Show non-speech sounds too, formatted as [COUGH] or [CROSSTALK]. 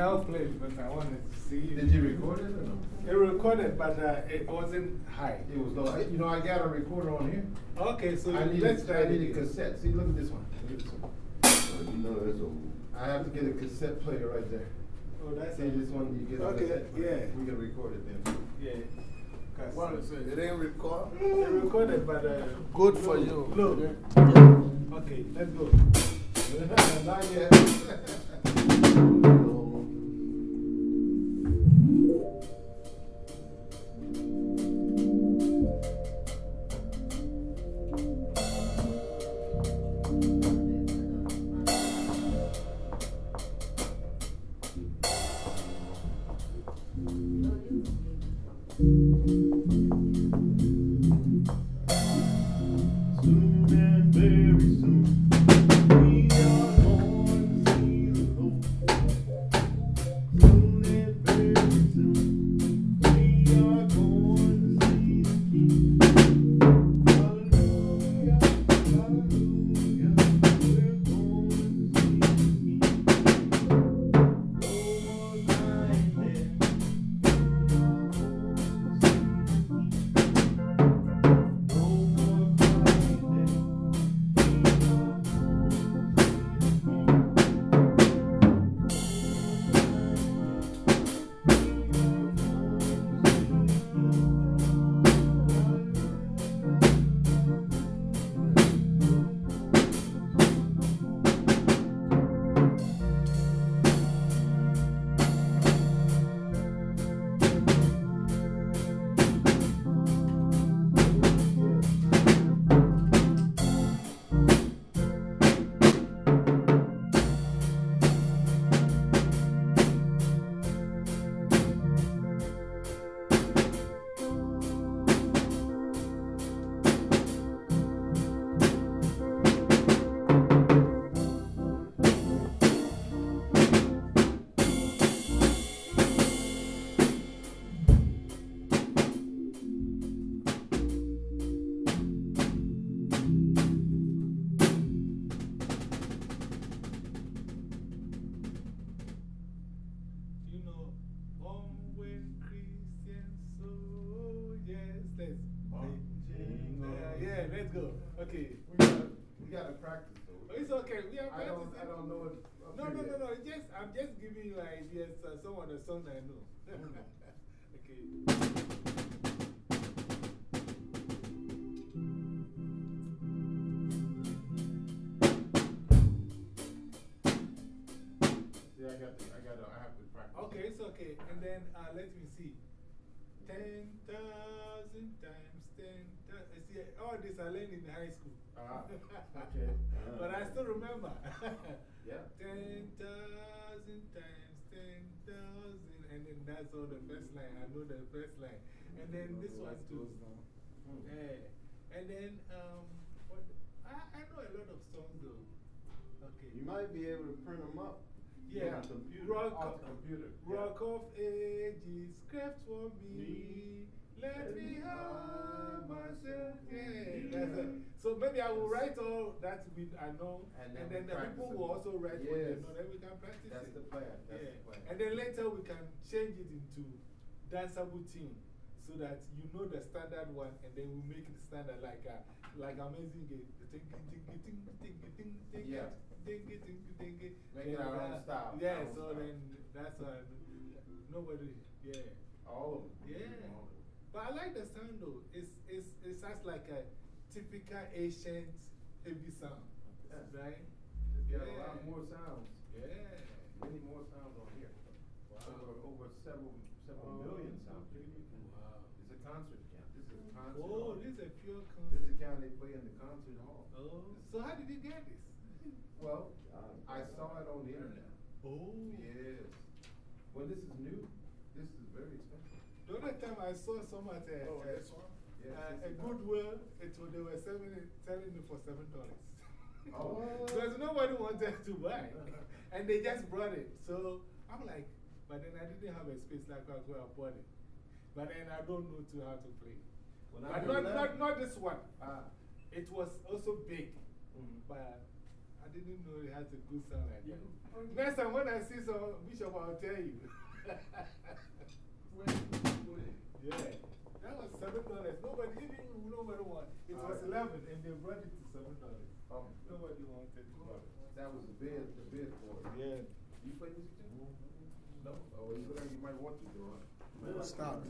now play because I wanted to see. Did you record it or no? It recorded, but uh, it wasn't high. It was low. You know, I got a recorder on here. Okay, so I need, let's a, try I need a cassette. See, look at this one. Look at this one. You know that's old. I have to get a cassette player right there. Oh, that's See, this one you get a Okay, cassette player. yeah. We can record it then. Yeah. What is it? It ain't record? It recorded, but. Uh, Good for low, you. Low. Okay, let's go. [LAUGHS] Not yet. [LAUGHS] Yeah, let's go. Okay. We gotta, we gotta practice though. It's okay. We are practicing. I don't. I don't know it. No, no, no, no. it's Just, I'm just giving you ideas. Uh, some of the songs I know. [LAUGHS] okay. See, I got, I got, I have to practice. Okay, it's okay. And then uh, let me see. 10,000 times 10,000. See, all this I learned in high school. Ah, okay. [LAUGHS] but I still remember. [LAUGHS] Yeah. 10,000 times 10,000. And then that's all the first line. I know the first line. And then this one too. Yeah. And then, um, what, I, I know a lot of songs though. Okay. You might be able to print them up. Yeah. The computer. Rock, Off computer. yeah. rock of ages, craft for me. Let me have myself. Yeah. So maybe I will write all that we, I know, And and, then then the people will also write what they know, then we can practice That's it. the plan. That's yeah. the plan. And then later we can change it into danceable tune so that you know the standard one and then we make it standard like, uh, like Amazing Game. Yeah. Make it our own style, Yeah, so style. then that's why nobody, yeah. All of them. Yeah. All of them. But I like the sound though. It's, it's, it sounds like a typical ancient heavy sound. Yeah. Right? Got a Yeah. lot more sounds. Yeah. Many more sounds on here. Wow. Over, over several, several Oh. million sounds. Wow. It's a concert camp. This is a concert Oh, hall. this is a pure concert. This is the kind they play in the concert hall. Oh, so how did you get this? [LAUGHS] Well, I saw it on the internet. Oh. Yes. Well, this is new. This is very expensive. The other time I saw some at a, Oh, a, this one? Yes, uh, a Goodwill, it, they were selling it, selling it for $7. Oh. [LAUGHS] Because nobody wanted to buy. [LAUGHS] and they just brought it. So I'm like, but then I didn't have a space like I could afford it. But then I don't know too how to play. When But not, not, not this one. Ah. It was also big. Mhm. But I didn't know it has a good sound like that. Next time when I see some Bishop, I'll tell you. [LAUGHS] yeah. That was seven dollars. Nobody, even nobody wanted. It was eleven and they brought it to seven dollars. Oh. Nobody wanted to buy it. That was the bid, the bid for it. Yeah. You play music too? No? Oh, you, you might want to do it. Stop.